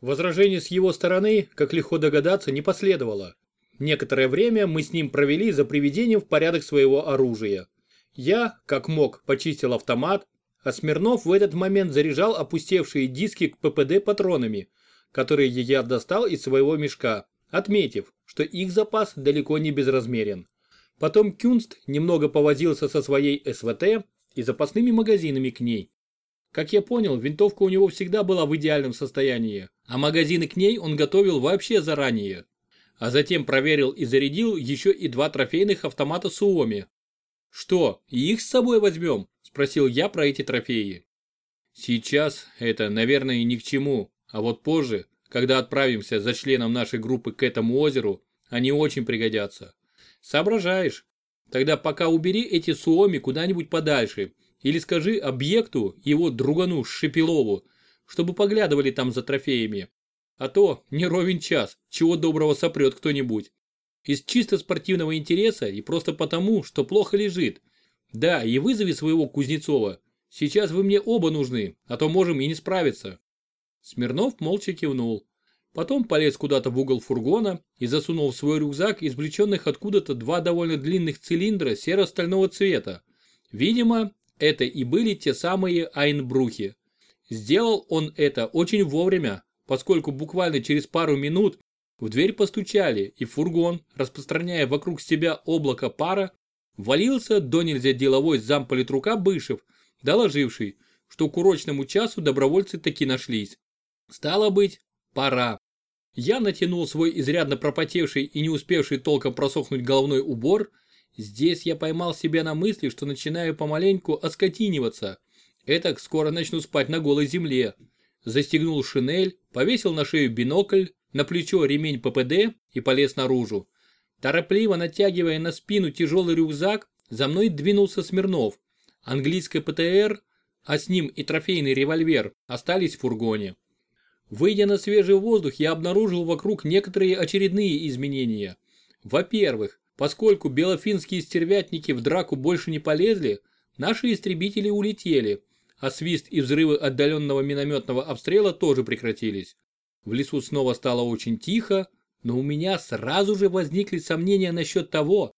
Возражений с его стороны, как легко догадаться, не последовало. Некоторое время мы с ним провели за приведением в порядок своего оружия. Я, как мог, почистил автомат, а Смирнов в этот момент заряжал опустевшие диски к ППД патронами, которые я достал из своего мешка, отметив, что их запас далеко не безразмерен. Потом Кюнст немного повозился со своей СВТ и запасными магазинами к ней. Как я понял, винтовка у него всегда была в идеальном состоянии, а магазины к ней он готовил вообще заранее. А затем проверил и зарядил еще и два трофейных автомата Суоми. «Что, их с собой возьмем?» – спросил я про эти трофеи. «Сейчас это, наверное, ни к чему, а вот позже, когда отправимся за членом нашей группы к этому озеру, они очень пригодятся. Соображаешь? Тогда пока убери эти Суоми куда-нибудь подальше или скажи объекту, его другану Шепелову, чтобы поглядывали там за трофеями. А то не ровен час, чего доброго сопрет кто-нибудь. Из чисто спортивного интереса и просто потому, что плохо лежит. Да, и вызови своего Кузнецова. Сейчас вы мне оба нужны, а то можем и не справиться. Смирнов молча кивнул. Потом полез куда-то в угол фургона и засунул в свой рюкзак извлеченных откуда-то два довольно длинных цилиндра серо-стального цвета. Видимо, это и были те самые Айнбрухи. Сделал он это очень вовремя, поскольку буквально через пару минут в дверь постучали, и фургон, распространяя вокруг себя облако пара, валился до нельзя деловой замполитрука Бышев, доложивший, что к урочному часу добровольцы таки нашлись. Стало быть, пора. Я натянул свой изрядно пропотевший и не успевший толком просохнуть головной убор Здесь я поймал себя на мысли, что начинаю помаленьку оскотиниваться. Этак скоро начну спать на голой земле. Застегнул шинель, повесил на шею бинокль, на плечо ремень ППД и полез наружу. Торопливо натягивая на спину тяжелый рюкзак, за мной двинулся Смирнов. Английское ПТР, а с ним и трофейный револьвер, остались в фургоне. Выйдя на свежий воздух, я обнаружил вокруг некоторые очередные изменения. Во-первых, Поскольку белофинские стервятники в драку больше не полезли, наши истребители улетели, а свист и взрывы отдаленного минометного обстрела тоже прекратились. В лесу снова стало очень тихо, но у меня сразу же возникли сомнения насчет того,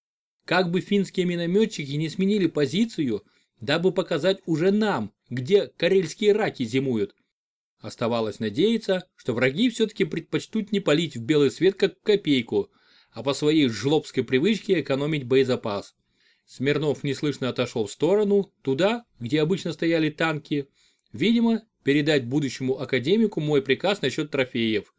как бы финские минометчики не сменили позицию, дабы показать уже нам, где карельские раки зимуют. Оставалось надеяться, что враги все-таки предпочтут не палить в белый свет как копейку, а по своей жлобской привычке экономить боезапас. Смирнов неслышно отошел в сторону, туда, где обычно стояли танки. Видимо, передать будущему академику мой приказ насчет трофеев.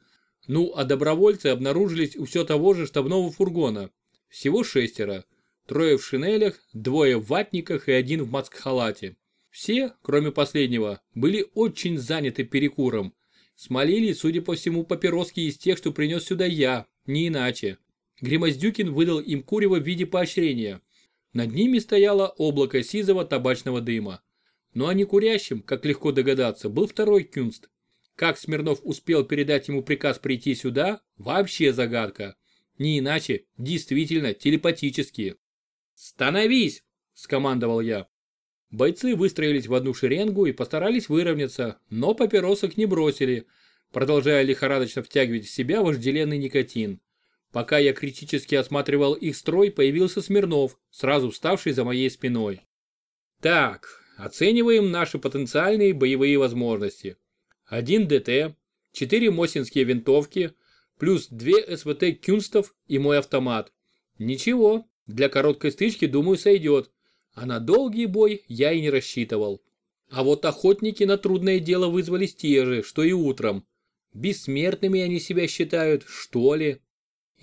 Ну, а добровольцы обнаружились у все того же штабного фургона. Всего шестеро. Трое в шинелях, двое в ватниках и один в маскхалате. Все, кроме последнего, были очень заняты перекуром. Смолили, судя по всему, папироски из тех, что принес сюда я, не иначе. Гримоздюкин выдал им курево в виде поощрения. Над ними стояло облако сизого табачного дыма. Но а не курящим, как легко догадаться, был второй кюнст. Как Смирнов успел передать ему приказ прийти сюда, вообще загадка. Не иначе, действительно, телепатические. «Становись!» – скомандовал я. Бойцы выстроились в одну шеренгу и постарались выровняться, но папиросок не бросили, продолжая лихорадочно втягивать в себя вожделенный никотин. Пока я критически осматривал их строй, появился Смирнов, сразу вставший за моей спиной. Так, оцениваем наши потенциальные боевые возможности. Один ДТ, четыре мосинские винтовки, плюс две СВТ Кюнстов и мой автомат. Ничего, для короткой стычки, думаю, сойдет. А на долгий бой я и не рассчитывал. А вот охотники на трудное дело вызвались те же, что и утром. Бессмертными они себя считают, что ли?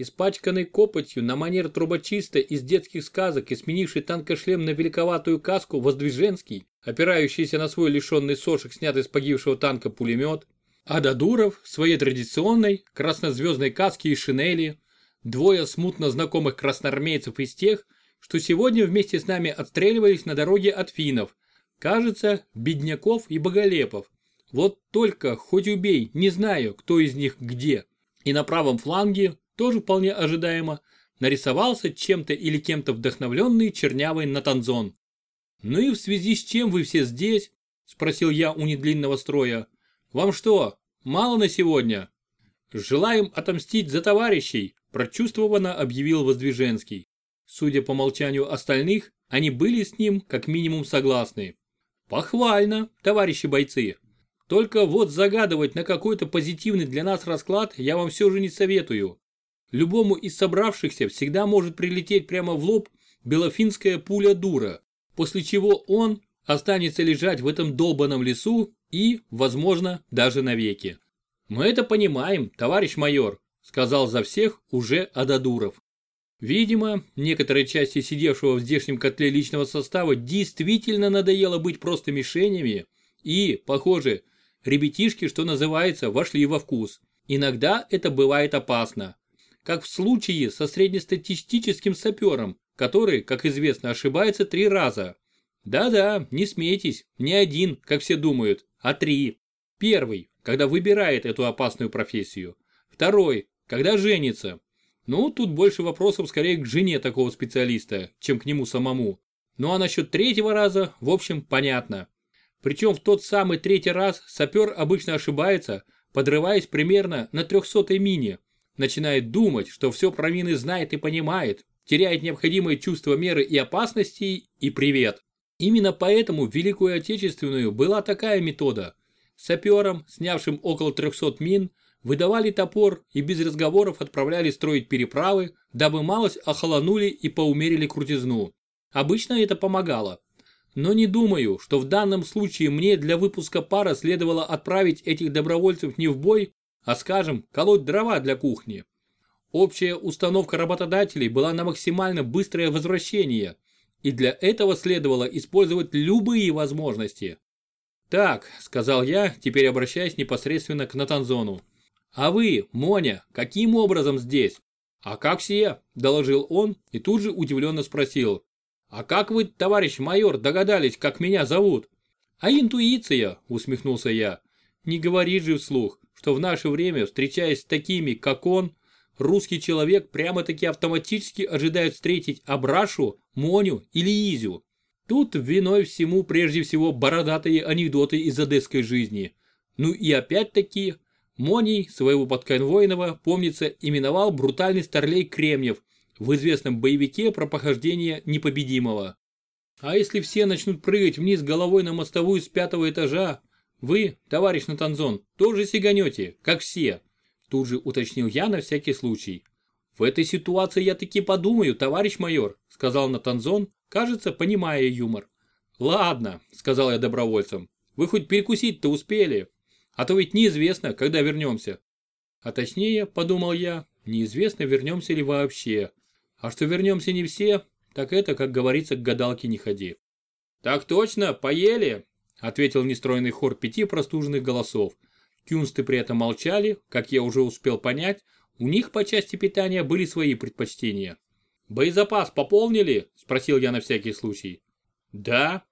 Испачканный копотью на манер трубочиста из детских сказок и сменивший танкошлем на великоватую каску Воздвиженский, опирающийся на свой лишенный сошек, снятый с погибшего танка пулемет, а Дадуров в своей традиционной краснозвездной каске и шинели, двое смутно знакомых красноармейцев из тех, что сегодня вместе с нами отстреливались на дороге от финнов, кажется, Бедняков и Боголепов. Вот только, хоть убей, не знаю, кто из них где. И на правом фланге тоже вполне ожидаемо, нарисовался чем-то или кем-то вдохновленный чернявый Натанзон. «Ну и в связи с чем вы все здесь?» – спросил я у недлинного строя. «Вам что, мало на сегодня. Желаем отомстить за товарищей, прочувствованно объявил Воздвиженский. Судя по молчанию остальных, они были с ним как минимум согласны. Похвально, товарищи бойцы. Только вот загадывать на какой-то позитивный для нас расклад я вам все же не советую. Любому из собравшихся всегда может прилететь прямо в лоб белофинская пуля дура, после чего он останется лежать в этом долбанном лесу и, возможно, даже навеки. Мы это понимаем, товарищ майор, сказал за всех уже Ададуров. Видимо, некоторой части сидевшего в здешнем котле личного состава действительно надоело быть просто мишенями и, похоже, ребятишки, что называется, вошли во вкус. Иногда это бывает опасно. Как в случае со среднестатистическим сапером, который, как известно, ошибается три раза. Да-да, не смейтесь, не один, как все думают, а три. Первый, когда выбирает эту опасную профессию. Второй, когда женится. Ну, тут больше вопросов скорее к жене такого специалиста, чем к нему самому. Ну а насчет третьего раза, в общем, понятно. Причем в тот самый третий раз сапер обычно ошибается, подрываясь примерно на 300-й мине. Начинает думать, что все про мины знает и понимает, теряет необходимое чувство меры и опасности и привет. Именно поэтому в Великую Отечественную была такая метода. Саперам, снявшим около 300 мин, выдавали топор и без разговоров отправляли строить переправы, дабы малость охолонули и поумерили крутизну. Обычно это помогало. Но не думаю, что в данном случае мне для выпуска пара следовало отправить этих добровольцев не в бой, а скажем, колоть дрова для кухни. Общая установка работодателей была на максимально быстрое возвращение, и для этого следовало использовать любые возможности. «Так», — сказал я, теперь обращаясь непосредственно к Натанзону. «А вы, Моня, каким образом здесь?» «А как все?» – доложил он и тут же удивленно спросил. «А как вы, товарищ майор, догадались, как меня зовут?» «А интуиция», – усмехнулся я. «Не говори же вслух, что в наше время, встречаясь с такими, как он, русский человек прямо-таки автоматически ожидает встретить Абрашу, Моню или Изю. Тут виной всему прежде всего бородатые анекдоты из одесской жизни. Ну и опять-таки, Моней своего подконвойного, помнится, именовал брутальный старлей Кремнев в известном боевике про похождение непобедимого. А если все начнут прыгать вниз головой на мостовую с пятого этажа, вы, товарищ Натанзон, тоже сиганете, как все. Тут же уточнил я на всякий случай. В этой ситуации я таки подумаю, товарищ майор, сказал Натанзон, кажется, понимая юмор. Ладно, сказал я добровольцам, вы хоть перекусить-то успели, а то ведь неизвестно, когда вернемся. А точнее, подумал я, неизвестно, вернемся ли вообще. А что вернемся не все, так это, как говорится, к гадалке не ходи. Так точно, поели, ответил нестройный хор пяти простуженных голосов. Кюнсты при этом молчали, как я уже успел понять, у них по части питания были свои предпочтения. «Боезапас пополнили?» – спросил я на всякий случай. «Да».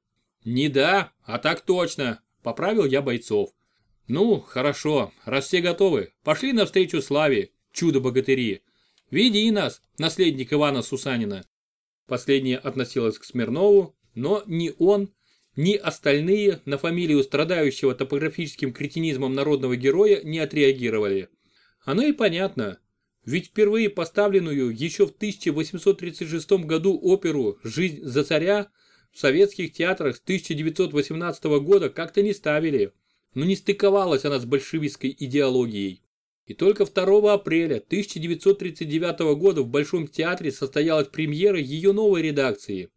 «Не да, а так точно», – поправил я бойцов. «Ну, хорошо, раз все готовы, пошли навстречу славе, чудо-богатыри. Веди нас, наследник Ивана Сусанина». Последнее относилось к Смирнову, но ни он, ни остальные на фамилию страдающего топографическим кретинизмом народного героя не отреагировали. Оно и понятно, ведь впервые поставленную еще в 1836 году оперу «Жизнь за царя» в советских театрах с 1918 года как-то не ставили, но не стыковалась она с большевистской идеологией. И только 2 апреля 1939 года в Большом театре состоялась премьера ее новой редакции –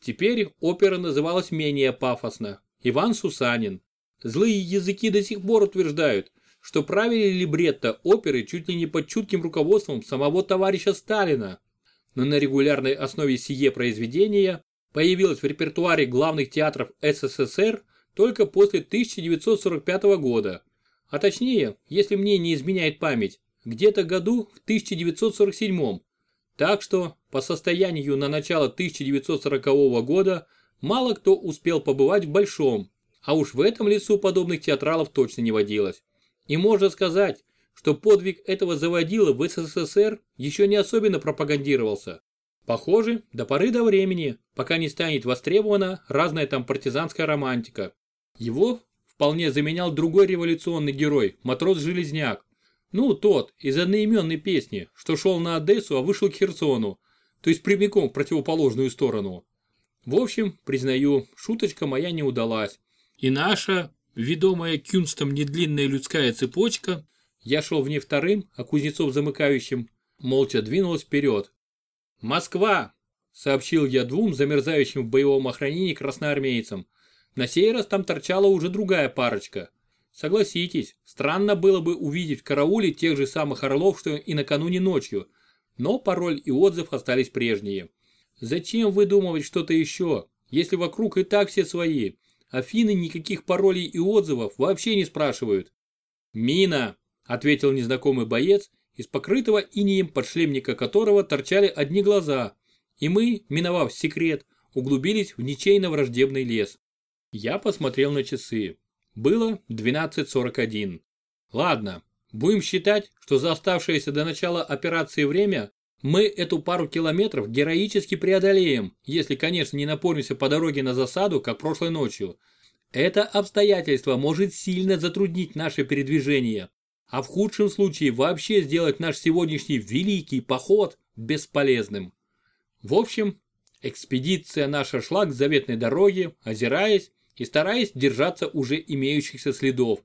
Теперь опера называлась менее пафосно – Иван Сусанин. Злые языки до сих пор утверждают, что правили либретто оперы чуть ли не под чутким руководством самого товарища Сталина. Но на регулярной основе сие произведения появилось в репертуаре главных театров СССР только после 1945 года. А точнее, если мне не изменяет память, где-то году в 1947. Так что, по состоянию на начало 1940 года, мало кто успел побывать в Большом, а уж в этом лесу подобных театралов точно не водилось. И можно сказать, что подвиг этого заводила в СССР еще не особенно пропагандировался. Похоже, до поры до времени, пока не станет востребована разная там партизанская романтика. Его вполне заменял другой революционный герой, матрос-железняк. Ну, тот, из одноименной песни, что шел на Одессу, а вышел к Херсону, то есть прямиком в противоположную сторону. В общем, признаю, шуточка моя не удалась. И наша, ведомая Кюнстом недлинная людская цепочка, я шел в ней вторым, а Кузнецов замыкающим, молча двинулась вперед. «Москва!» – сообщил я двум замерзающим в боевом охранении красноармейцам. На сей раз там торчала уже другая парочка. Согласитесь, странно было бы увидеть в карауле тех же самых орлов, что и накануне ночью, но пароль и отзыв остались прежние. Зачем выдумывать что-то еще, если вокруг и так все свои? Афины никаких паролей и отзывов вообще не спрашивают. «Мина!» – ответил незнакомый боец, из покрытого инеем подшлемника которого торчали одни глаза, и мы, миновав секрет, углубились в ничейно враждебный лес. Я посмотрел на часы. Было 12.41. Ладно, будем считать, что за оставшееся до начала операции время мы эту пару километров героически преодолеем, если, конечно, не напоримся по дороге на засаду, как прошлой ночью. Это обстоятельство может сильно затруднить наше передвижение, а в худшем случае вообще сделать наш сегодняшний великий поход бесполезным. В общем, экспедиция наша шла к заветной дороге, озираясь и стараясь держаться уже имеющихся следов.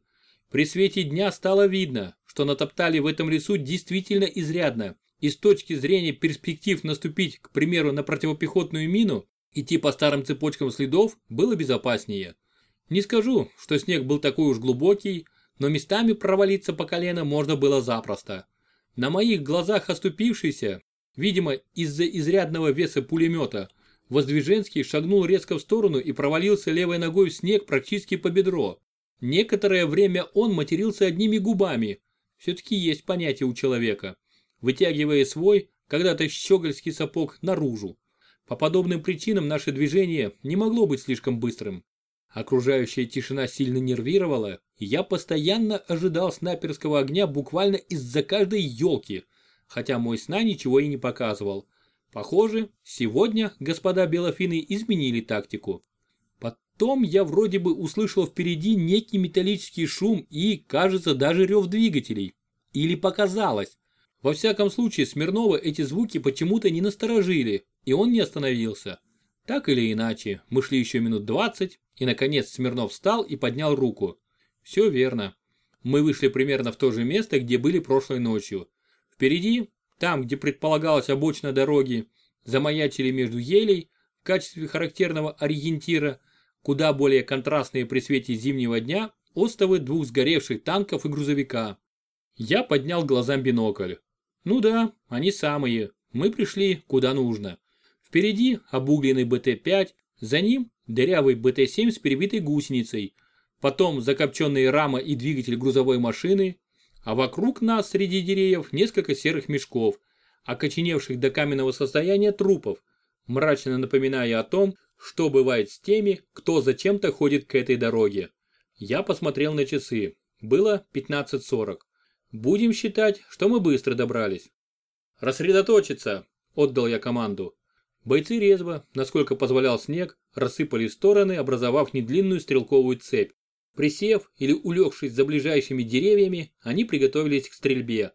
При свете дня стало видно, что натоптали в этом лесу действительно изрядно, и с точки зрения перспектив наступить, к примеру, на противопехотную мину, идти по старым цепочкам следов было безопаснее. Не скажу, что снег был такой уж глубокий, но местами провалиться по колено можно было запросто. На моих глазах оступившийся, видимо из-за изрядного веса пулемета, Воздвиженский шагнул резко в сторону и провалился левой ногой в снег практически по бедро. Некоторое время он матерился одними губами. Все-таки есть понятие у человека вытягивая свой, когда-то щегольский сапог, наружу. По подобным причинам наше движение не могло быть слишком быстрым. Окружающая тишина сильно нервировала, и я постоянно ожидал снайперского огня буквально из-за каждой елки, хотя мой сна ничего и не показывал. Похоже, сегодня господа белофины изменили тактику. Потом я вроде бы услышал впереди некий металлический шум и, кажется, даже рев двигателей. Или показалось. Во всяком случае, Смирнова эти звуки почему-то не насторожили, и он не остановился. Так или иначе, мы шли еще минут двадцать, и наконец Смирнов встал и поднял руку. Все верно. Мы вышли примерно в то же место, где были прошлой ночью. Впереди, там, где предполагалась обочина дороги, замаячили между елей в качестве характерного ориентира, куда более контрастные при свете зимнего дня остовы двух сгоревших танков и грузовика. Я поднял глазам бинокль. Ну да, они самые. Мы пришли куда нужно. Впереди обугленный БТ-5, за ним дырявый БТ-7 с перебитой гусеницей, потом закопченные рама и двигатель грузовой машины, а вокруг нас среди деревьев несколько серых мешков, окоченевших до каменного состояния трупов, мрачно напоминая о том, что бывает с теми, кто зачем-то ходит к этой дороге. Я посмотрел на часы. Было 15.40. Будем считать, что мы быстро добрались. Рассредоточиться, отдал я команду. Бойцы резво, насколько позволял снег, рассыпались в стороны, образовав недлинную стрелковую цепь. Присев или улегшись за ближайшими деревьями, они приготовились к стрельбе.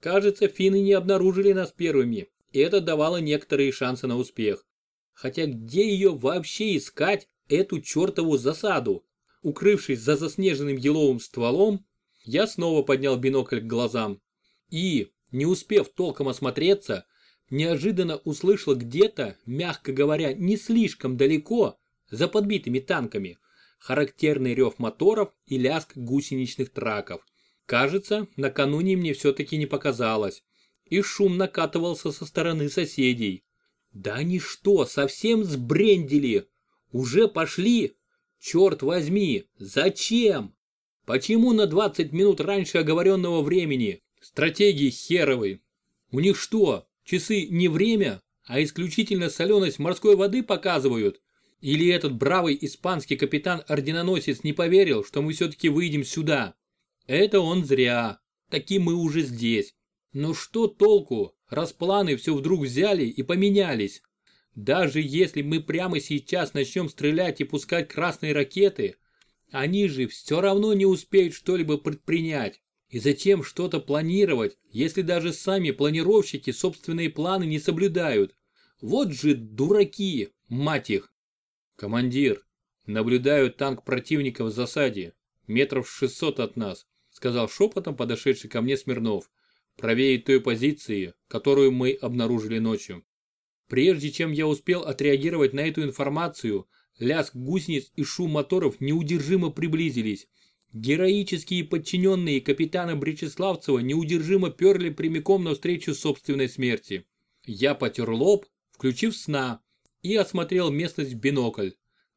Кажется, финны не обнаружили нас первыми, и это давало некоторые шансы на успех. Хотя где ее вообще искать, эту чертову засаду? Укрывшись за заснеженным еловым стволом, я снова поднял бинокль к глазам и, не успев толком осмотреться, неожиданно услышал где-то, мягко говоря, не слишком далеко, за подбитыми танками, характерный рев моторов и лязг гусеничных траков. Кажется, накануне мне все-таки не показалось. И шум накатывался со стороны соседей. Да они что, совсем сбрендили? Уже пошли? Черт возьми, зачем? Почему на 20 минут раньше оговоренного времени? Стратегии херовой. У них что, часы не время, а исключительно соленость морской воды показывают? Или этот бравый испанский капитан-орденоносец не поверил, что мы все-таки выйдем сюда? Это он зря. Таким мы уже здесь. Но что толку, раз планы все вдруг взяли и поменялись? Даже если мы прямо сейчас начнем стрелять и пускать красные ракеты, Они же все равно не успеют что-либо предпринять. И зачем что-то планировать, если даже сами планировщики собственные планы не соблюдают? Вот же дураки, мать их. Командир, наблюдаю танк противника в засаде, метров 600 от нас, сказал шепотом подошедший ко мне Смирнов, правее той позиции, которую мы обнаружили ночью. Прежде чем я успел отреагировать на эту информацию, лязг гусениц и шум моторов неудержимо приблизились. Героические подчиненные капитана Бречеславцева неудержимо перли прямиком навстречу собственной смерти. Я потер лоб, включив сна, и осмотрел местность в бинокль.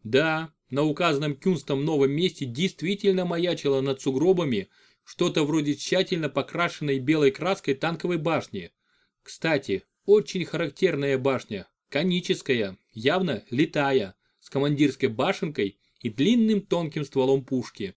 Да, на указанном Кюнстом новом месте действительно маячило над сугробами что-то вроде тщательно покрашенной белой краской танковой башни. Кстати, очень характерная башня, коническая, явно летая, с командирской башенкой и длинным тонким стволом пушки.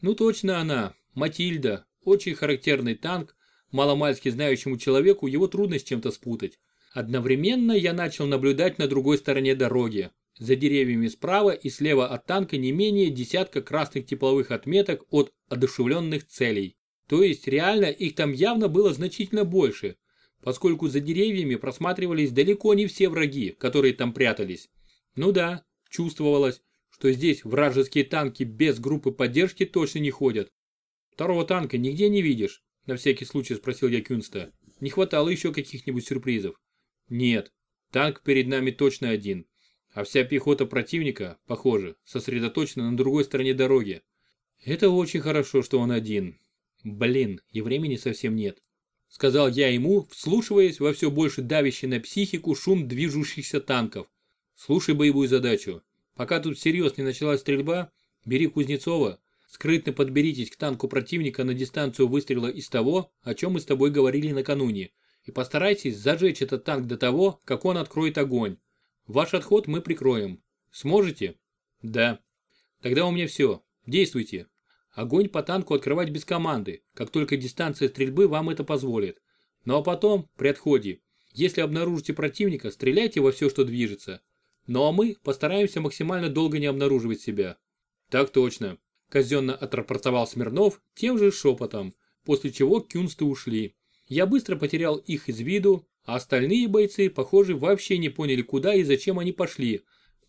Ну точно она, Матильда, очень характерный танк, маломальски знающему человеку его трудно с чем-то спутать. Одновременно я начал наблюдать на другой стороне дороги. За деревьями справа и слева от танка не менее десятка красных тепловых отметок от одушевленных целей. То есть реально их там явно было значительно больше, поскольку за деревьями просматривались далеко не все враги, которые там прятались. Ну да, чувствовалось, что здесь вражеские танки без группы поддержки точно не ходят. Второго танка нигде не видишь? На всякий случай спросил я Кюнста. Не хватало еще каких-нибудь сюрпризов. Нет, танк перед нами точно один. А вся пехота противника, похоже, сосредоточена на другой стороне дороги. Это очень хорошо, что он один. Блин, и времени совсем нет. Сказал я ему, вслушиваясь во все больше давящий на психику шум движущихся танков. Слушай боевую задачу. Пока тут всерьез не началась стрельба, бери Кузнецова, скрытно подберитесь к танку противника на дистанцию выстрела из того, о чем мы с тобой говорили накануне, и постарайтесь зажечь этот танк до того, как он откроет огонь. Ваш отход мы прикроем. Сможете? Да. Тогда у меня все. Действуйте. Огонь по танку открывать без команды, как только дистанция стрельбы вам это позволит. Ну а потом, при отходе, если обнаружите противника, стреляйте во все, что движется. Ну а мы постараемся максимально долго не обнаруживать себя. Так точно. Казенно отрапортовал Смирнов тем же шепотом, после чего кюнсты ушли. Я быстро потерял их из виду, а остальные бойцы, похоже, вообще не поняли, куда и зачем они пошли.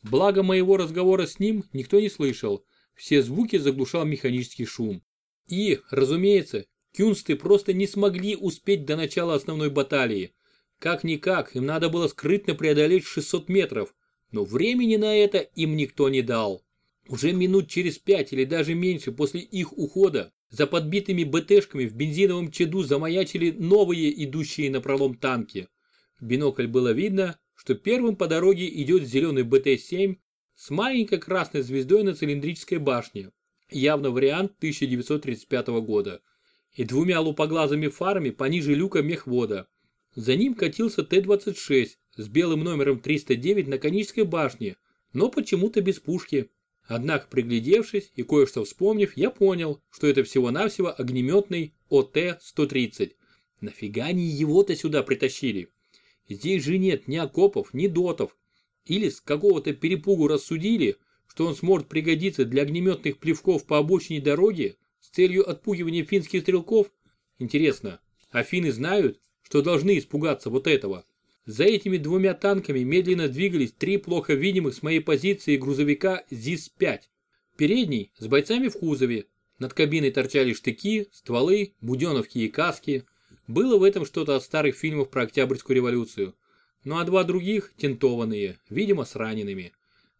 Благо моего разговора с ним никто не слышал. Все звуки заглушал механический шум. И, разумеется, кюнсты просто не смогли успеть до начала основной баталии. Как-никак, им надо было скрытно преодолеть 600 метров, но времени на это им никто не дал. Уже минут через пять или даже меньше после их ухода за подбитыми БТшками в бензиновом чаду замаячили новые идущие на пролом танки. В бинокль было видно, что первым по дороге идет зеленый БТ-7 с маленькой красной звездой на цилиндрической башне, явно вариант 1935 года, и двумя лупоглазыми фарами пониже люка мехвода. За ним катился Т-26 с белым номером 309 на конической башне, но почему-то без пушки. Однако приглядевшись и кое-что вспомнив, я понял, что это всего-навсего огнеметный ОТ-130. Нафига они его-то сюда притащили? Здесь же нет ни окопов, ни дотов. Или с какого-то перепугу рассудили, что он сможет пригодиться для огнеметных плевков по обочине дороги с целью отпугивания финских стрелков? Интересно, а финны знают, что должны испугаться вот этого? За этими двумя танками медленно двигались три плохо видимых с моей позиции грузовика ЗИС-5. Передний с бойцами в кузове. Над кабиной торчали штыки, стволы, буденовки и каски. Было в этом что-то от старых фильмов про Октябрьскую революцию. Ну а два других тентованные, видимо с ранеными.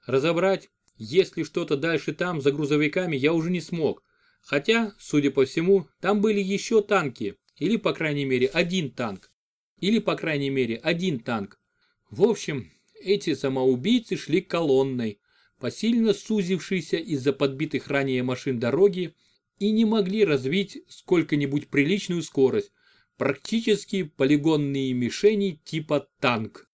Разобрать, есть ли что-то дальше там за грузовиками я уже не смог. Хотя, судя по всему, там были еще танки, или по крайней мере один танк. Или, по крайней мере, один танк. В общем, эти самоубийцы шли колонной, посильно сузившиеся из-за подбитых ранее машин дороги, и не могли развить сколько-нибудь приличную скорость, практически полигонные мишени типа танк.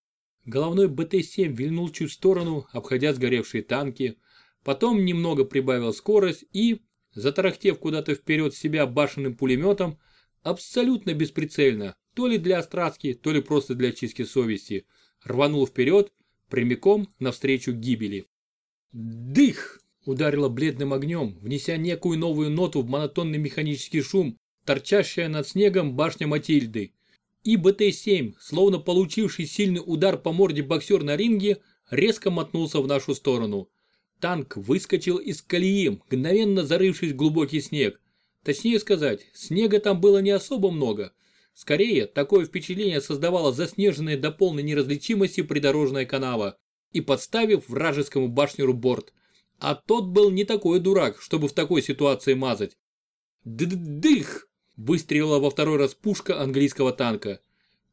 Головной БТ-7 вильнул чуть в сторону, обходя сгоревшие танки, потом немного прибавил скорость и, затарахтев куда-то вперед себя башенным пулеметом, абсолютно бесприцельно, то ли для страстки, то ли просто для чистки совести, рванул вперед, прямиком навстречу гибели. Дых! ударила бледным огнем, внеся некую новую ноту в монотонный механический шум, торчащая над снегом башня Матильды. И БТ-7, словно получивший сильный удар по морде боксер на ринге, резко мотнулся в нашу сторону. Танк выскочил из колеи, мгновенно зарывшись в глубокий снег. Точнее сказать, снега там было не особо много. Скорее, такое впечатление создавала заснеженная до полной неразличимости придорожная канава и подставив вражескому башнеру борт. А тот был не такой дурак, чтобы в такой ситуации мазать. Д-дых! Выстрелила во второй раз пушка английского танка.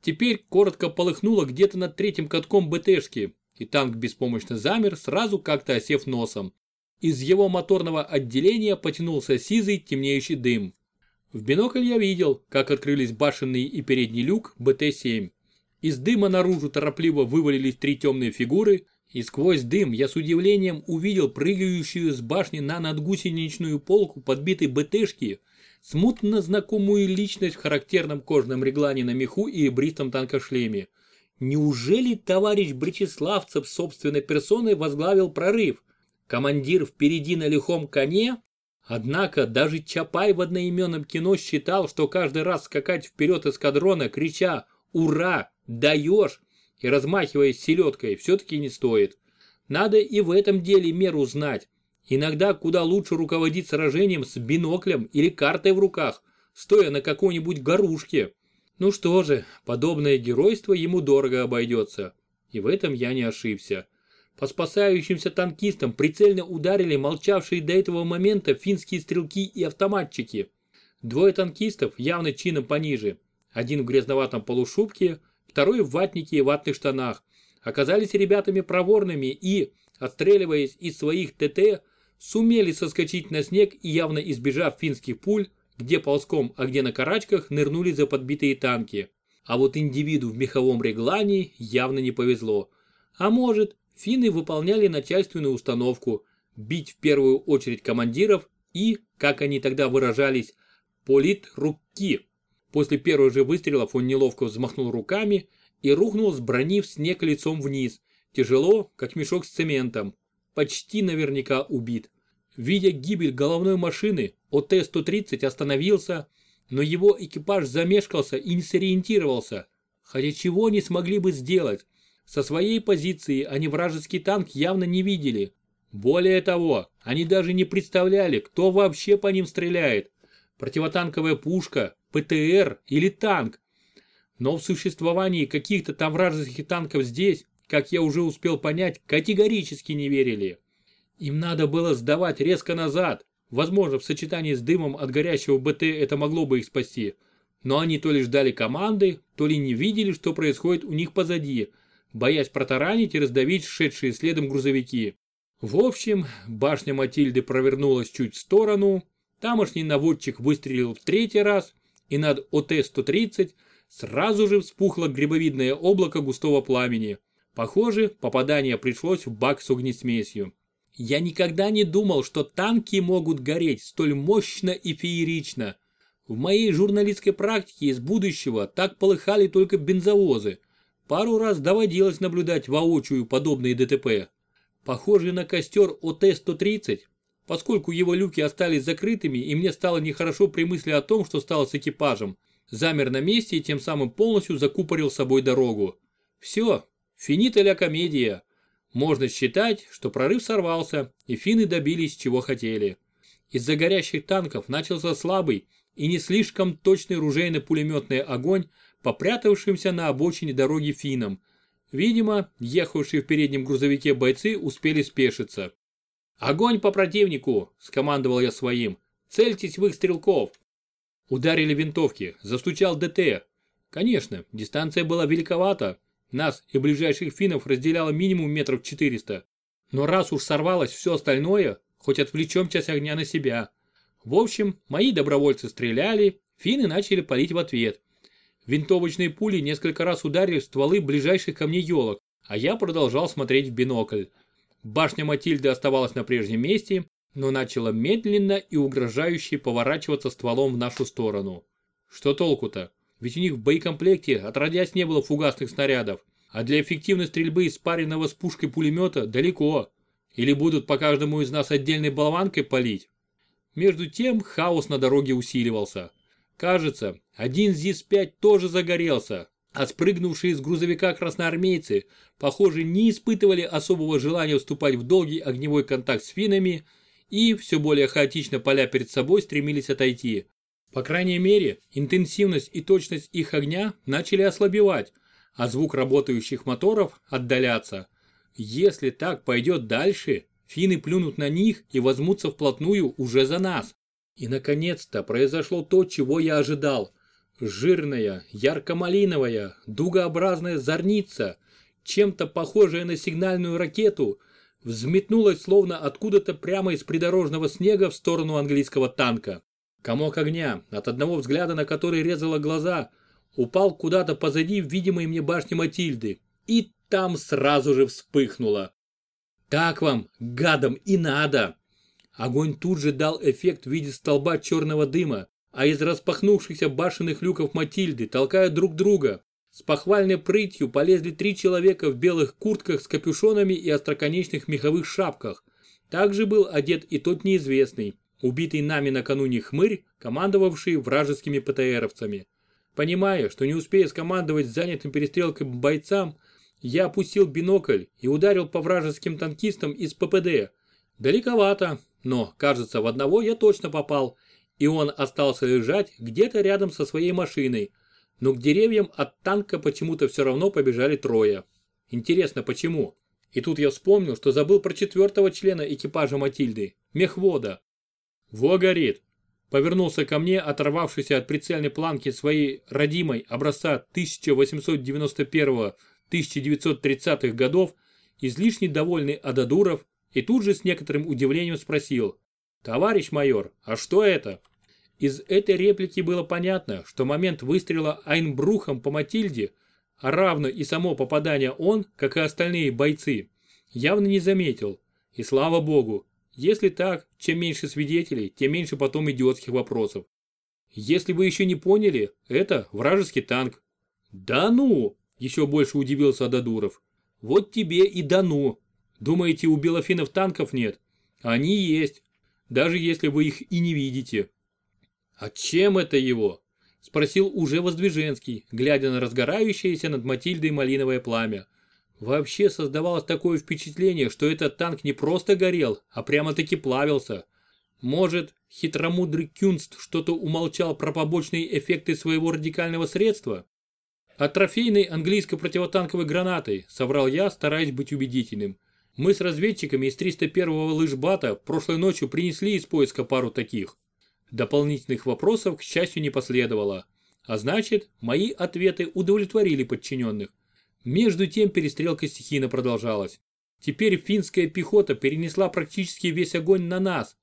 Теперь коротко полыхнуло где-то над третьим катком БТшки, и танк беспомощно замер, сразу как-то осев носом. Из его моторного отделения потянулся сизый темнеющий дым. В бинокль я видел, как открылись башенный и передний люк БТ-7. Из дыма наружу торопливо вывалились три темные фигуры, и сквозь дым я с удивлением увидел прыгающую с башни на надгусеничную полку подбитой БТшки, смутно знакомую личность в характерном кожаном реглане на меху и бристом танкошлеме. Неужели товарищ Бречеславцев собственной персоной возглавил прорыв? Командир впереди на лихом коне? Однако даже Чапай в одноименном кино считал, что каждый раз скакать вперед эскадрона, крича «Ура! Даешь!» и размахиваясь селедкой, все-таки не стоит. Надо и в этом деле меру знать. Иногда куда лучше руководить сражением с биноклем или картой в руках, стоя на какой-нибудь горушке. Ну что же, подобное геройство ему дорого обойдется. И в этом я не ошибся. По спасающимся танкистам прицельно ударили молчавшие до этого момента финские стрелки и автоматчики. Двое танкистов, явно чином пониже. Один в грязноватом полушубке, второй в ватнике и ватных штанах. Оказались ребятами проворными и, отстреливаясь из своих ТТ, сумели соскочить на снег и явно избежав финских пуль, где ползком, а где на карачках, нырнули за подбитые танки. А вот индивиду в меховом реглане явно не повезло. А может, финны выполняли начальственную установку – бить в первую очередь командиров и, как они тогда выражались, полит руки. После первых же выстрелов он неловко взмахнул руками и рухнул с брони в снег лицом вниз, тяжело, как мешок с цементом. Почти наверняка убит. Видя гибель головной машины, ОТ-130 остановился, но его экипаж замешкался и не сориентировался. Хотя чего они смогли бы сделать? Со своей позиции они вражеский танк явно не видели. Более того, они даже не представляли, кто вообще по ним стреляет. Противотанковая пушка, ПТР или танк. Но в существовании каких-то там вражеских танков здесь, как я уже успел понять, категорически не верили. Им надо было сдавать резко назад. Возможно, в сочетании с дымом от горящего БТ это могло бы их спасти. Но они то ли ждали команды, то ли не видели, что происходит у них позади, боясь протаранить и раздавить шедшие следом грузовики. В общем, башня Матильды провернулась чуть в сторону, тамошний наводчик выстрелил в третий раз, и над ОТ-130 сразу же вспухло грибовидное облако густого пламени. Похоже, попадание пришлось в бак с огнесмесью. Я никогда не думал, что танки могут гореть столь мощно и феерично. В моей журналистской практике из будущего так полыхали только бензовозы. Пару раз доводилось наблюдать воочию подобные ДТП. Похожий на костер ОТ-130, поскольку его люки остались закрытыми и мне стало нехорошо при мысли о том, что стало с экипажем, замер на месте и тем самым полностью закупорил собой дорогу. Все, финита ля комедия. Можно считать, что прорыв сорвался, и финны добились чего хотели. Из-за горящих танков начался слабый и не слишком точный ружейно-пулеметный огонь попрятавшимся на обочине дороги финнам. Видимо, ехавшие в переднем грузовике бойцы успели спешиться. «Огонь по противнику!» – скомандовал я своим. «Цельтесь в их стрелков!» Ударили винтовки, застучал ДТ. Конечно, дистанция была великовата, нас и ближайших финнов разделяло минимум метров 400. Но раз уж сорвалось все остальное, хоть отвлечем часть огня на себя. В общем, мои добровольцы стреляли, финны начали палить в ответ. Винтовочные пули несколько раз ударили в стволы ближайших ко мне елок, а я продолжал смотреть в бинокль. Башня Матильды оставалась на прежнем месте, но начала медленно и угрожающе поворачиваться стволом в нашу сторону. Что толку-то? ведь у них в боекомплекте отродясь не было фугасных снарядов, а для эффективной стрельбы из спаренного с пушкой пулемета далеко. Или будут по каждому из нас отдельной болванкой палить? Между тем хаос на дороге усиливался. Кажется, один ЗИС-5 тоже загорелся, а спрыгнувшие из грузовика красноармейцы, похоже, не испытывали особого желания вступать в долгий огневой контакт с финами и, все более хаотично поля перед собой, стремились отойти. По крайней мере, интенсивность и точность их огня начали ослабевать, а звук работающих моторов отдаляться. Если так пойдет дальше, финны плюнут на них и возьмутся вплотную уже за нас. И наконец-то произошло то, чего я ожидал. Жирная, ярко-малиновая, дугообразная зорница, чем-то похожая на сигнальную ракету, взметнулась словно откуда-то прямо из придорожного снега в сторону английского танка. Комок огня, от одного взгляда на который резало глаза, упал куда-то позади видимой мне башни Матильды, и там сразу же вспыхнуло. Так вам, гадам, и надо. Огонь тут же дал эффект в виде столба черного дыма, а из распахнувшихся башенных люков Матильды, толкая друг друга, с похвальной прытью полезли три человека в белых куртках с капюшонами и остроконечных меховых шапках. Также был одет и тот неизвестный, убитый нами накануне хмырь, командовавший вражескими ПТРовцами. Понимая, что не успея скомандовать занятым перестрелкой бойцам, я опустил бинокль и ударил по вражеским танкистам из ППД. Далековато, но, кажется, в одного я точно попал – и он остался лежать где-то рядом со своей машиной, но к деревьям от танка почему-то все равно побежали трое. Интересно, почему? И тут я вспомнил, что забыл про четвертого члена экипажа Матильды, мехвода. Во горит! Повернулся ко мне, оторвавшийся от прицельной планки своей родимой образца 1891-1930-х годов, излишне довольный Ададуров, и тут же с некоторым удивлением спросил, «Товарищ майор, а что это?» Из этой реплики было понятно, что момент выстрела Айнбрухом по Матильде, а равно и само попадание он, как и остальные бойцы, явно не заметил. И слава богу, если так, чем меньше свидетелей, тем меньше потом идиотских вопросов. Если вы еще не поняли, это вражеский танк. Да ну, еще больше удивился Дадуров. Вот тебе и да ну. Думаете, у белофинов танков нет? Они есть даже если вы их и не видите. А чем это его? Спросил уже Воздвиженский, глядя на разгорающееся над Матильдой малиновое пламя. Вообще создавалось такое впечатление, что этот танк не просто горел, а прямо-таки плавился. Может, хитромудрый Кюнст что-то умолчал про побочные эффекты своего радикального средства? А трофейной английской противотанковой гранатой, соврал я, стараясь быть убедительным. Мы с разведчиками из 301-го лыжбата прошлой ночью принесли из поиска пару таких. Дополнительных вопросов, к счастью, не последовало. А значит, мои ответы удовлетворили подчиненных. Между тем перестрелка стихийно продолжалась. Теперь финская пехота перенесла практически весь огонь на нас.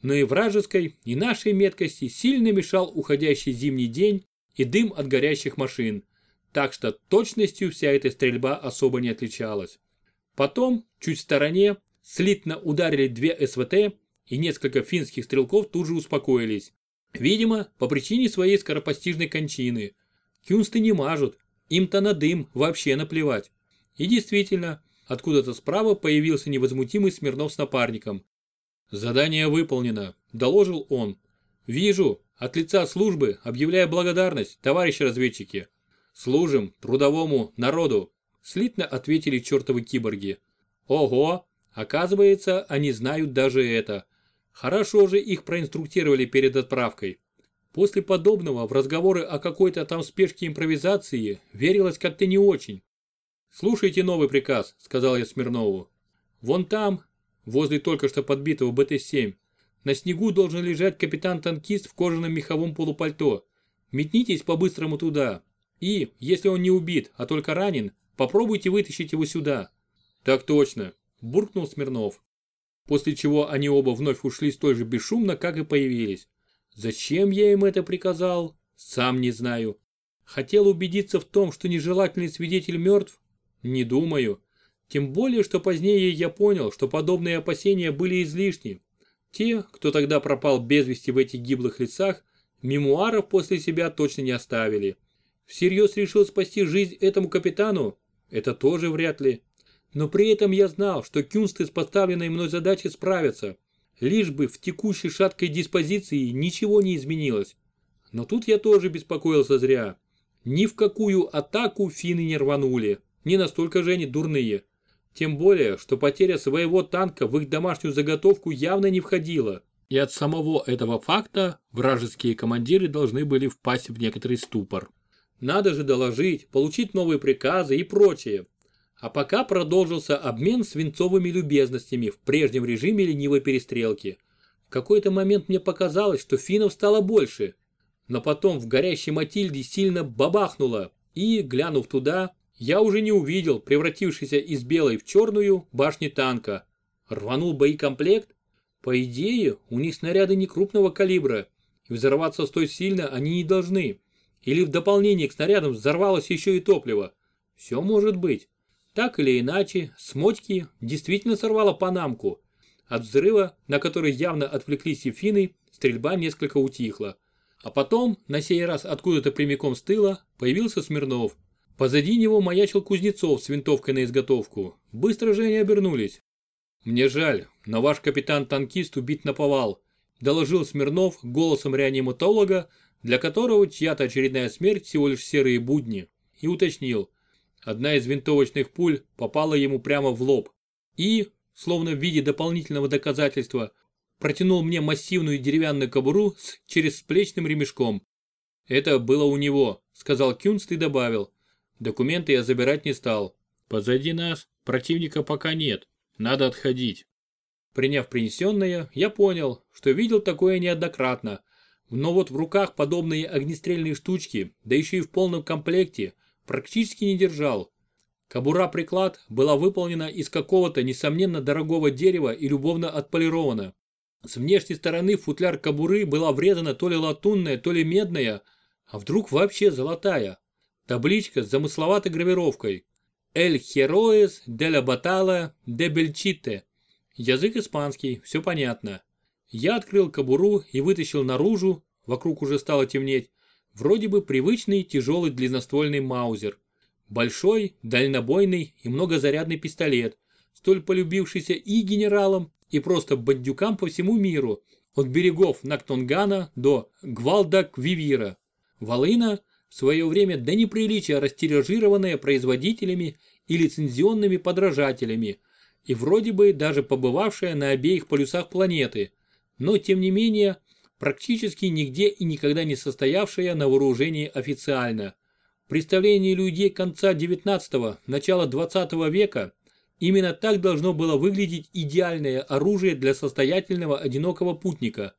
Но и вражеской, и нашей меткости сильно мешал уходящий зимний день и дым от горящих машин. Так что точностью вся эта стрельба особо не отличалась. Потом, чуть в стороне, слитно ударили две СВТ, и несколько финских стрелков тут же успокоились. Видимо, по причине своей скоропостижной кончины. Кюнсты не мажут, им-то на дым вообще наплевать. И действительно, откуда-то справа появился невозмутимый Смирнов с напарником. «Задание выполнено», – доложил он. «Вижу, от лица службы объявляю благодарность, товарищи разведчики. Служим трудовому народу». Слитно ответили чертовы киборги. Ого, оказывается, они знают даже это. Хорошо же их проинструктировали перед отправкой. После подобного в разговоры о какой-то там спешке импровизации верилось как-то не очень. «Слушайте новый приказ», — сказал я Смирнову. «Вон там, возле только что подбитого БТ-7, на снегу должен лежать капитан-танкист в кожаном меховом полупальто. Метнитесь по-быстрому туда. И, если он не убит, а только ранен, Попробуйте вытащить его сюда. Так точно, буркнул Смирнов. После чего они оба вновь ушли столь же бесшумно, как и появились. Зачем я им это приказал? Сам не знаю. Хотел убедиться в том, что нежелательный свидетель мертв? Не думаю. Тем более, что позднее я понял, что подобные опасения были излишни. Те, кто тогда пропал без вести в этих гиблых лицах, мемуаров после себя точно не оставили. Всерьез решил спасти жизнь этому капитану? Это тоже вряд ли. Но при этом я знал, что кюнсты с поставленной мной задачей справятся, лишь бы в текущей шаткой диспозиции ничего не изменилось. Но тут я тоже беспокоился зря. Ни в какую атаку финны не рванули, не настолько же они дурные. Тем более, что потеря своего танка в их домашнюю заготовку явно не входила. И от самого этого факта вражеские командиры должны были впасть в некоторый ступор. Надо же доложить, получить новые приказы и прочее. А пока продолжился обмен свинцовыми любезностями в прежнем режиме ленивой перестрелки. В какой-то момент мне показалось, что финнов стало больше. Но потом в горящей Матильде сильно бабахнуло, и, глянув туда, я уже не увидел превратившийся из белой в черную башни танка. Рванул боекомплект? По идее, у них снаряды не крупного калибра, и взорваться столь сильно они не должны. Или в дополнение к снарядам взорвалось еще и топливо. Все может быть. Так или иначе, с мочки действительно сорвало панамку. От взрыва, на который явно отвлеклись и финны, стрельба несколько утихла. А потом, на сей раз откуда-то прямиком с тыла, появился Смирнов. Позади него маячил Кузнецов с винтовкой на изготовку. Быстро же они обернулись. «Мне жаль, но ваш капитан-танкист убит на повал», доложил Смирнов голосом реаниматолога, для которого чья-то очередная смерть всего лишь серые будни, и уточнил. Одна из винтовочных пуль попала ему прямо в лоб. И, словно в виде дополнительного доказательства, протянул мне массивную деревянную кобуру с через сплечным ремешком. «Это было у него», — сказал Кюнст и добавил. «Документы я забирать не стал. Позади нас противника пока нет, надо отходить». Приняв принесенное, я понял, что видел такое неоднократно. Но вот в руках подобные огнестрельные штучки, да еще и в полном комплекте, практически не держал. Кобура-приклад была выполнена из какого-то, несомненно, дорогого дерева и любовно отполирована. С внешней стороны футляр кобуры была врезана то ли латунная, то ли медная, а вдруг вообще золотая. Табличка с замысловатой гравировкой. «El Heroes de la Batalla de Belchite». Язык испанский, все понятно. Я открыл кобуру и вытащил наружу, вокруг уже стало темнеть, вроде бы привычный тяжелый длинноствольный маузер. Большой, дальнобойный и многозарядный пистолет, столь полюбившийся и генералам, и просто бандюкам по всему миру, от берегов Нактонгана до Гвалда-Квивира. Волына, в свое время до неприличия растиражированная производителями и лицензионными подражателями, и вроде бы даже побывавшая на обеих полюсах планеты, но тем не менее практически нигде и никогда не состоявшая на вооружении официально. В представлении людей конца 19 начала 20 века Именно так должно было выглядеть идеальное оружие для состоятельного одинокого путника,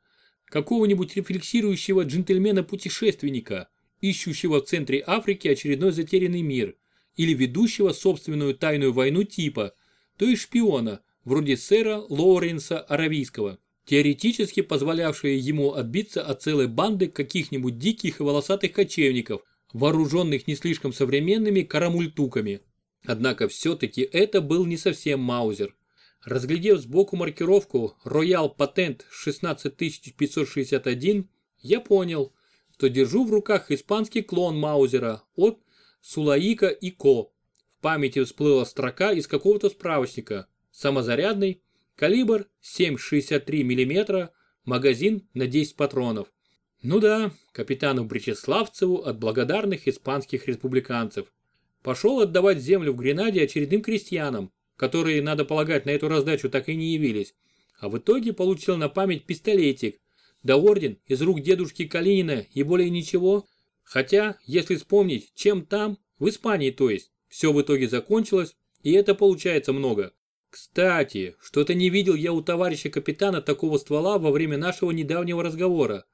какого-нибудь рефлексирующего джентльмена-путешественника, ищущего в центре Африки очередной затерянный мир, или ведущего собственную тайную войну типа, то есть шпиона, вроде сэра Лоуренса Аравийского, теоретически позволявшие ему отбиться от целой банды каких-нибудь диких и волосатых кочевников, вооруженных не слишком современными карамультуками. Однако все-таки это был не совсем Маузер. Разглядев сбоку маркировку Royal Patent 16561, я понял, что держу в руках испанский клон Маузера от Сулаика и Ко. В памяти всплыла строка из какого-то справочника. Самозарядный, калибр 7,63 мм, магазин на 10 патронов. Ну да, капитану Бречеславцеву от благодарных испанских республиканцев. Пошел отдавать землю в Гренаде очередным крестьянам, которые, надо полагать, на эту раздачу так и не явились. А в итоге получил на память пистолетик, да орден из рук дедушки Калинина и более ничего. Хотя, если вспомнить, чем там, в Испании то есть, все в итоге закончилось, и это получается много. Кстати, что-то не видел я у товарища капитана такого ствола во время нашего недавнего разговора.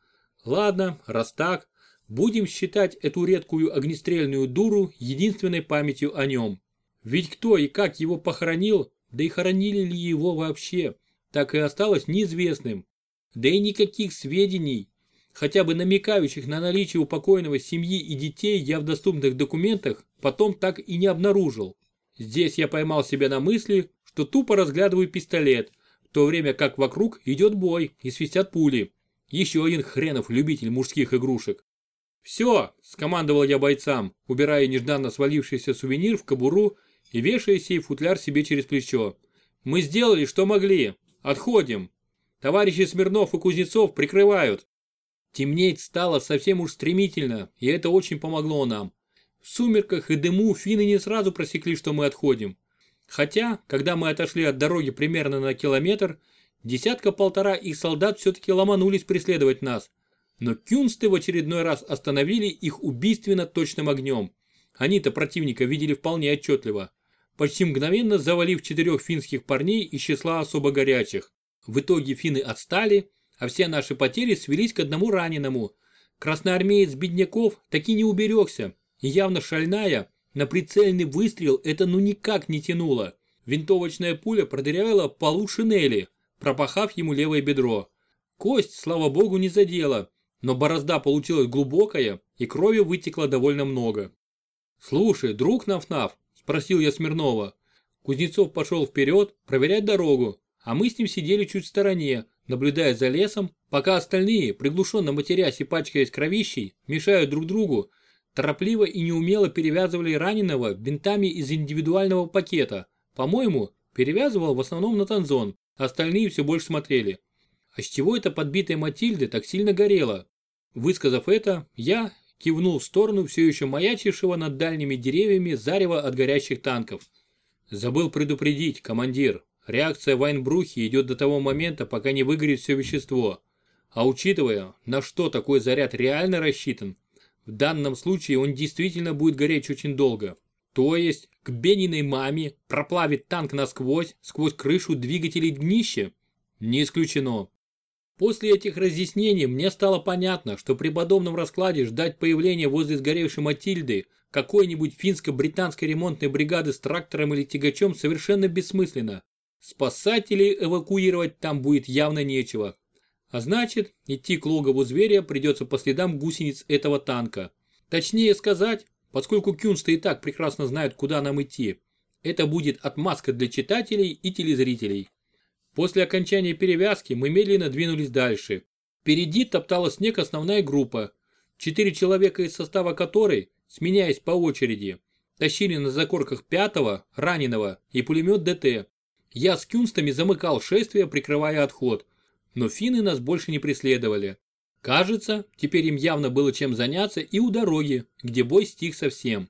Ладно, раз так, Будем считать эту редкую огнестрельную дуру единственной памятью о нем. Ведь кто и как его похоронил, да и хоронили ли его вообще, так и осталось неизвестным. Да и никаких сведений, хотя бы намекающих на наличие у покойного семьи и детей я в доступных документах потом так и не обнаружил. Здесь я поймал себя на мысли, что тупо разглядываю пистолет, в то время как вокруг идет бой и свистят пули. Еще один хренов любитель мужских игрушек. «Все!» – скомандовал я бойцам, убирая нежданно свалившийся сувенир в кобуру и вешая сей футляр себе через плечо. «Мы сделали, что могли. Отходим. Товарищи Смирнов и Кузнецов прикрывают». Темнеть стало совсем уж стремительно, и это очень помогло нам. В сумерках и дыму финны не сразу просекли, что мы отходим. Хотя, когда мы отошли от дороги примерно на километр, десятка-полтора их солдат все-таки ломанулись преследовать нас. Но кюнсты в очередной раз остановили их убийственно точным огнем. Они-то противника видели вполне отчетливо. Почти мгновенно завалив четырех финских парней из числа особо горячих. В итоге финны отстали, а все наши потери свелись к одному раненому. Красноармеец Бедняков таки не уберегся, и явно шальная, на прицельный выстрел это ну никак не тянуло. Винтовочная пуля продырявила полу шинели, пропахав ему левое бедро. Кость, слава богу, не задела, но борозда получилась глубокая и крови вытекло довольно много. «Слушай, друг Наф-Наф», – спросил я Смирнова. Кузнецов пошел вперед проверять дорогу, а мы с ним сидели чуть в стороне, наблюдая за лесом, пока остальные, приглушенно матерясь и пачкаясь кровищей, мешают друг другу торопливо и неумело перевязывали раненого бинтами из индивидуального пакета. По-моему, перевязывал в основном на танзон, остальные все больше смотрели. А с чего эта подбитая Матильда так сильно горела? Высказав это, я кивнул в сторону все еще маячившего над дальними деревьями зарева от горящих танков. Забыл предупредить, командир. Реакция Вайнбрухи идет до того момента, пока не выгорит все вещество. А учитывая, на что такой заряд реально рассчитан, в данном случае он действительно будет гореть очень долго. То есть, к Бениной маме проплавит танк насквозь, сквозь крышу двигателей днища? Не исключено. После этих разъяснений мне стало понятно, что при подобном раскладе ждать появления возле сгоревшей Матильды какой-нибудь финско-британской ремонтной бригады с трактором или тягачом совершенно бессмысленно. Спасателей эвакуировать там будет явно нечего. А значит, идти к логову зверя придется по следам гусениц этого танка. Точнее сказать, поскольку кюнсты и так прекрасно знают, куда нам идти, это будет отмазка для читателей и телезрителей. После окончания перевязки мы медленно двинулись дальше. Впереди топтала снег основная группа. Четыре человека из состава которой, сменяясь по очереди, тащили на закорках пятого, раненого и пулемет ДТ. Я с кюнстами замыкал шествие, прикрывая отход но финны нас больше не преследовали. Кажется, теперь им явно было чем заняться и у дороги, где бой стих совсем.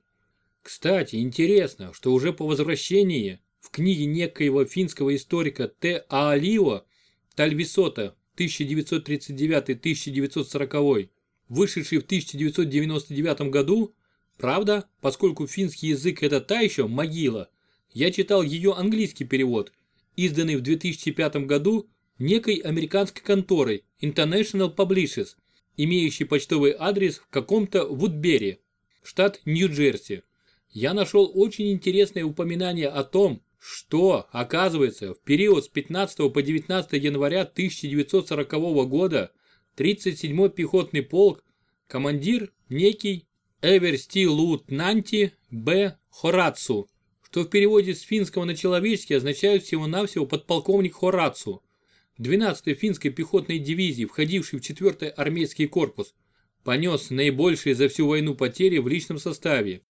Кстати, интересно, что уже по возвращении в книге некоего финского историка Т. Аалио Тальвисота 1939-1940, вышедший в 1999 году, правда, поскольку финский язык это та еще могила, я читал ее английский перевод, изданный в 2005 году некой американской конторой International Publishers, имеющей почтовый адрес в каком-то Вудбери, штат Нью-Джерси. Я нашел очень интересное упоминание о том, что, оказывается, в период с 15 по 19 января 1940 года 37-й пехотный полк, командир некий Эверсти Лутнанти Б. Хорацу, что в переводе с финского на человеческий означает всего-навсего подполковник Хорацу, 12-й финской пехотной дивизии, входившей в 4-й армейский корпус, понес наибольшие за всю войну потери в личном составе.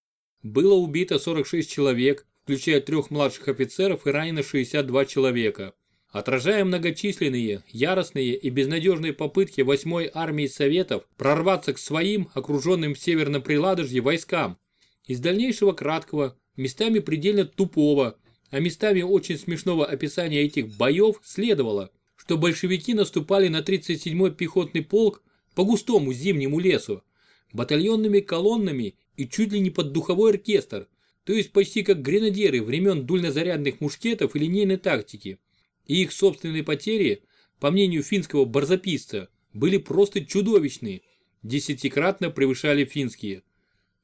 Было убито 46 человек, включая трех младших офицеров и ранено 62 человека. Отражая многочисленные, яростные и безнадежные попытки 8-й армии Советов прорваться к своим, окруженным в северном приладожье, войскам. Из дальнейшего краткого, местами предельно тупого, а местами очень смешного описания этих боев следовало, что большевики наступали на 37-й пехотный полк по густому зимнему лесу, батальонными колоннами и чуть ли не под духовой оркестр, то есть почти как гренадеры времен дульнозарядных мушкетов и линейной тактики. И их собственные потери, по мнению финского барзаписца, были просто чудовищные, десятикратно превышали финские.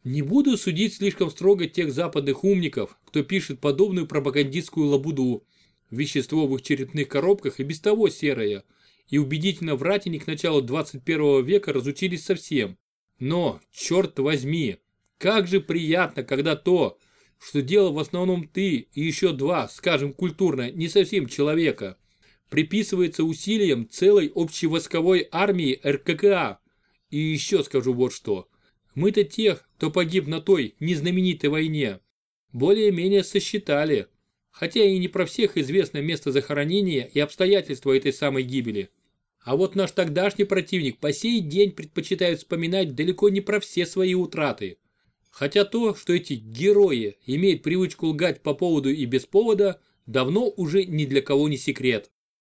Не буду судить слишком строго тех западных умников, кто пишет подобную пропагандистскую лабуду, Вещество в их черепных коробках и без того серое, и убедительно врать они к началу 21 века разучились совсем. Но, черт возьми, как же приятно, когда то, что делал в основном ты и еще два, скажем культурно, не совсем человека, приписывается усилиям целой общевойсковой армии РККА. И еще скажу вот что. Мы-то тех, кто погиб на той незнаменитой войне, более-менее сосчитали, хотя и не про всех известно место захоронения и обстоятельства этой самой гибели. А вот наш тогдашний противник по сей день предпочитает вспоминать далеко не про все свои утраты. Хотя то, что эти герои имеют привычку лгать по поводу и без повода, давно уже ни для кого не секрет.